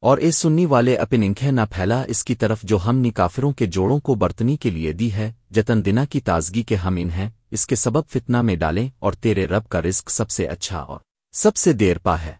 اور اے سننی والے اپن انکھیں نہ پھیلا، اس کی طرف جو ہم نے کافروں کے جوڑوں کو برتنی کے لیے دی ہے، جتن دنا کی تازگی کے ہم انہیں، اس کے سبب فتنہ میں ڈالیں اور تیرے رب کا رزق سب سے اچھا اور سب سے دیر پا ہے۔